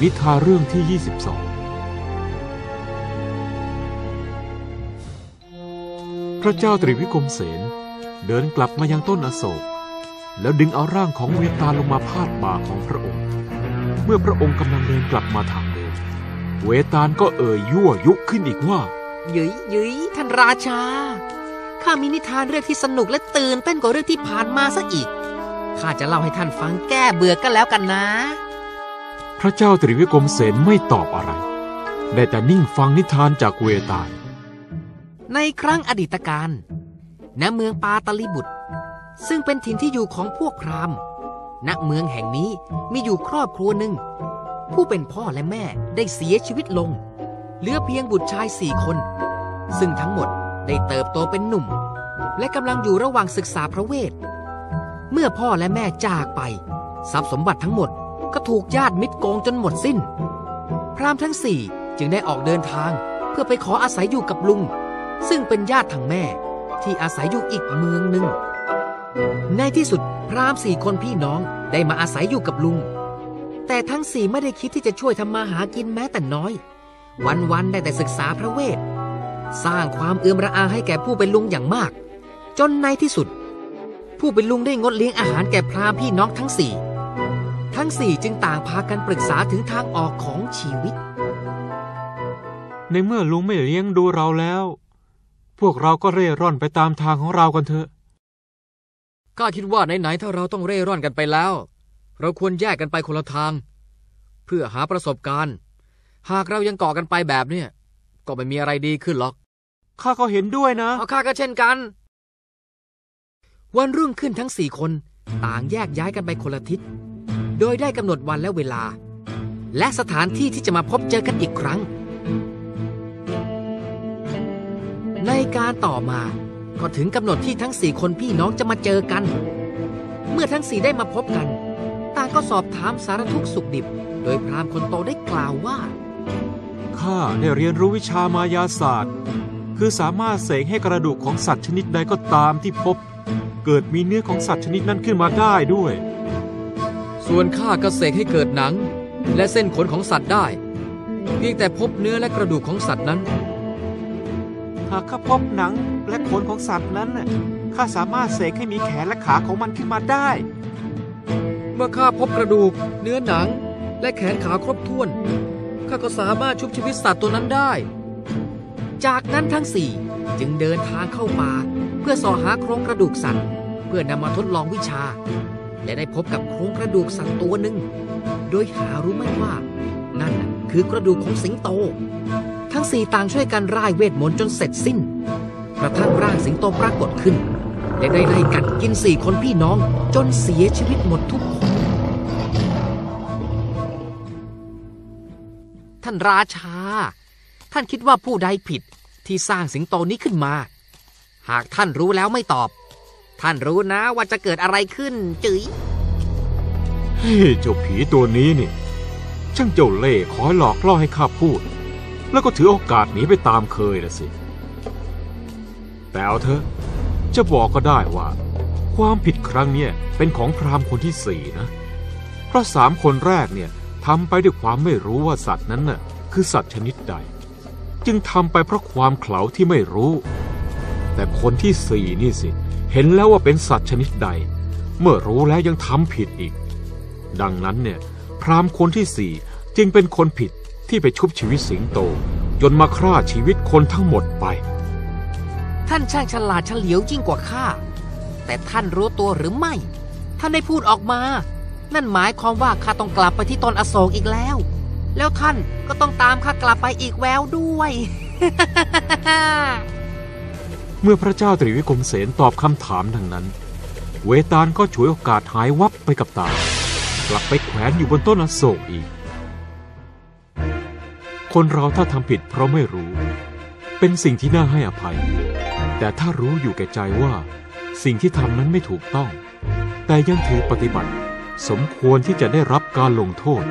นิทานเรื่องที่ 22 พระเจ้าตรีวิกรมเสนเดินกลับมายังต้นอโศก แล้วดึงเอาร่างของเวตาลงมาพาดบ่าของพระองค์ เมื่อพระองค์กำลังเดินกลับมาทางเดิมเวตาลก็เอ่ยยั่วยุขึ้นอีกว่าเยุยยุยท่านราชา ข้ามีนิทานเรื่องที่สนุกและตื่นเต้นกว่าเรื่องที่ผ่านมาซะอีก ข้าจะเล่าให้ท่านฟังแก้เบื่อกันแล้วกันนะ พระเจ้าตรีวิกรมเสนไม่ตอบอะไร ได้แต่นิ่งฟังนิทานจากเวตาล ในครั้งอดีตการ ณ เมืองปาตลิบุตร ซึ่งเป็นถิ่นที่อยู่ของพวกพราหมณ์ ณ เมืองแห่งนี้มีอยู่ครอบครัวหนึ่ง ผู้เป็นพ่อและแม่ได้เสียชีวิตลง เหลือเพียงบุตรชายสี่คน ซึ่งทั้งหมดได้เติบโตเป็นหนุ่ม และกำลังอยู่ระหว่างศึกษาพระเวท เมื่อพ่อและแม่จากไป ทรัพย์สมบัติทั้งหมด ก็ถูกญาติมิตรโกงจนหมดสิ้น พราหมณ์ทั้งสี่จึงได้ออกเดินทางเพื่อไปขออาศัยอยู่กับลุง ซึ่งเป็นญาติทางแม่ ที่อาศัยอยู่อีกเมืองหนึ่ง ในที่สุดพราหมณ์สี่คนพี่น้องได้มาอาศัยอยู่กับลุง แต่ทั้งสี่ไม่ได้คิดที่จะช่วยทำมาหากินแม้แต่น้อย วันๆได้แต่ศึกษาพระเวท สร้างความเอื้อมระอาให้แก่ผู้เป็นลุงอย่างมาก จนในที่สุด ผู้เป็นลุงได้งดเลี้ยงอาหารแก่พราหมณ์พี่น้องทั้งสี่ ทั้งสี่จึงต่างพากันปรึกษาถึงทางออกของชีวิต ในเมื่อลุงไม่เลี้ยงดูเราแล้ว พวกเราก็เร่ร่อนไปตามทางของเรากันเถอะก็คิดว่าไหนๆถ้าเราต้องเร่ร่อนกันไปแล้ว เราควรแยกกันไปคนละทาง เพื่อหาประสบการณ์ หากเรายังเกาะกันไปแบบเนี้ยก็ไม่มีอะไรดีขึ้นหรอกข้าก็เห็นด้วยนะเอาข้าก็เช่นกัน วันรุ่งขึ้นทั้งสี่คน ต่างแยกย้ายกันไปคนละทิศ โดยได้กำหนดวันและเวลา และสถานที่ที่จะมาพบเจอกันอีกครั้ง ในการต่อมาก็ถึงกำหนดที่ทั้งสี่คนพี่น้องจะมาเจอกัน เมื่อทั้งสี่ได้มาพบกัน ต่างก็สอบถามสารทุกข์สุขดิบ โดยพราหมณ์คนโตได้กล่าวว่า ข้าได้เรียนรู้วิชามายาศาสตร์ คือสามารถเสกให้กระดูกของสัตว์ชนิดใดก็ตามที่พบ เกิดมีเนื้อของสัตว์ชนิดนั้นขึ้นมาได้ด้วย ส่วนข้าก็เสกให้เกิดหนัง และเส้นขนของสัตว์ได้ เพียงแต่พบเนื้อและกระดูกของสัตว์นั้น หากข้าพบหนังและขนของสัตว์นั้นน่ะข้าสามารถเสกให้มีแขนและขาของมันขึ้นมาได้ เมื่อข้าพบกระดูก เนื้อหนัง และแขนขาครบถ้วนข้าก็สามารถชุบชีวิตสัตว์ตัวนั้นได้ จากนั้นทั้งสี่จึงเดินทางเข้าป่าเพื่อสอหาโครงกระดูกสัตว์ เพื่อนำมาทดลองวิชา และได้พบกับโครงกระดูกสัตว์ตัวหนึ่ง โดยหารู้ไม่ว่า นั่นคือกระดูกของสิงโต ทั้งสี่ต่างช่วยกันร่ายเวทมนต์จนเสร็จสิ้น กระทั่งร่างสิงโตปรากฏขึ้น และได้ไล่กัดกินสี่คนพี่น้องจนเสียชีวิตหมดทุกคน ท่านราชา ท่านคิดว่าผู้ใดผิดที่สร้างสิงโตนี้ขึ้นมา หากท่านรู้แล้วไม่ตอบ ท่านรู้นะว่าจะเกิดอะไรขึ้นจื๋ยเฮ้เจ้าผีตัวนี้นี่ ช่างเจ้าเล่ห์คอยหลอกล่อให้ข้าพูด แล้วก็ถือโอกาสหนีไปตามเคยนะสิ แต่เอาเถอะจะบอกก็ได้ว่า ความผิดครั้งเนี้ยเป็นของพรามคนที่สี่นะ เพราะสามคนแรกเนี่ยทำไปด้วยความไม่รู้ว่าสัตว์นั้นน่ะคือสัตว์ชนิดใด จึงทำไปเพราะความเขลาที่ไม่รู้ แต่คนที่สี่นี่สิ เห็นแล้วว่าเป็นสัตว์ชนิดใด เมื่อรู้แล้วยังทำผิดอีก ดังนั้นเนี่ย พราหมณ์คนที่สี่จึงเป็นคนผิดที่ไปชุบชีวิตสิงโต จนมาฆ่าชีวิตคนทั้งหมดไป ท่านช่างฉลาดเฉลียวยิ่งกว่าข้าแต่ท่านรู้ตัวหรือไม่ ท่านได้พูดออกมา นั่นหมายความว่าข้าต้องกลับไปที่ตนอโศกอีกแล้ว แล้วท่านก็ต้องตามข้ากลับไปอีกแววด้วย เมื่อพระเจ้าตรีวิกรมเสนตอบคำถามดังนั้น เวตาลก็ฉวยโอกาสหายวับไปกับตา กลับไปแขวนอยู่บนต้นอโศกอีก คนเราถ้าทำผิดเพราะไม่รู้ เป็นสิ่งที่น่าให้อภัย แต่ถ้ารู้อยู่แก่ใจว่า สิ่งที่ทำนั้นไม่ถูกต้อง แต่ยังถือปฏิบัติ สมควรที่จะได้รับการลงโทษ